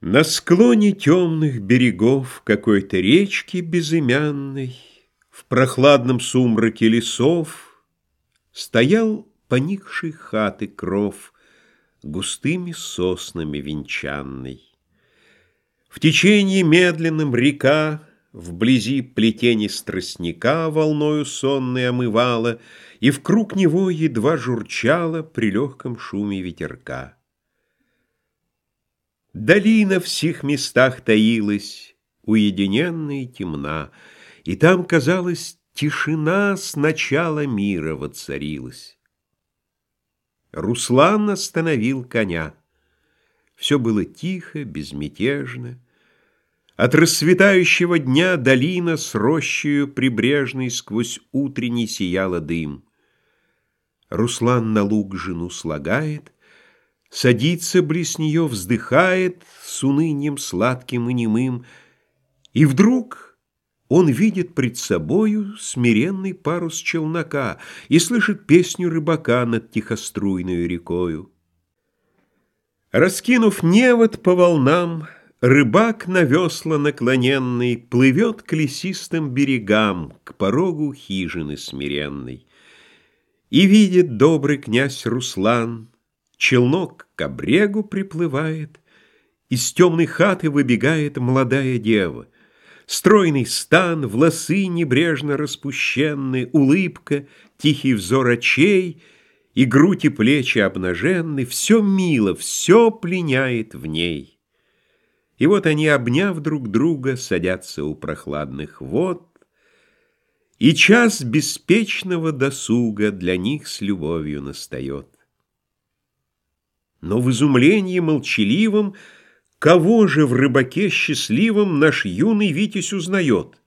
На склоне темных берегов Какой-то речки безымянной В прохладном сумраке лесов Стоял поникший хаты кров Густыми соснами венчанный. В течении медленном река Вблизи плетени тростника Волною сонной омывала, И в круг него едва журчала При легком шуме ветерка. Долина в сих местах таилась, Уединенная и темна, И там, казалось, тишина С начала мира воцарилась. Руслан остановил коня. Все было тихо, безмятежно. От расцветающего дня долина С рощею прибрежной Сквозь утренний сияла дым. Руслан на луг жену слагает, Садится близ нее, вздыхает С унынием сладким и немым, И вдруг он видит пред собою Смиренный парус челнока И слышит песню рыбака Над тихоструйной рекою. Раскинув невод по волнам, Рыбак на весла наклоненный Плывет к лесистым берегам, К порогу хижины смиренной. И видит добрый князь Руслан — Челнок к обрегу приплывает, Из темной хаты выбегает молодая дева. Стройный стан, волосы небрежно распущенны, Улыбка, тихий взор очей И грудь и плечи обнаженны, Все мило, все пленяет в ней. И вот они, обняв друг друга, Садятся у прохладных вод, И час беспечного досуга Для них с любовью настает. Но в изумлении молчаливом Кого же в рыбаке счастливом Наш юный Витязь узнает?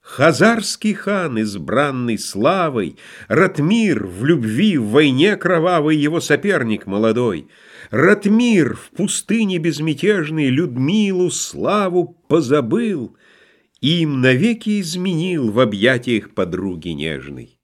Хазарский хан, избранный славой, Ратмир в любви, в войне кровавой Его соперник молодой, Ратмир в пустыне безмятежной Людмилу славу позабыл, Им навеки изменил в объятиях подруги нежной.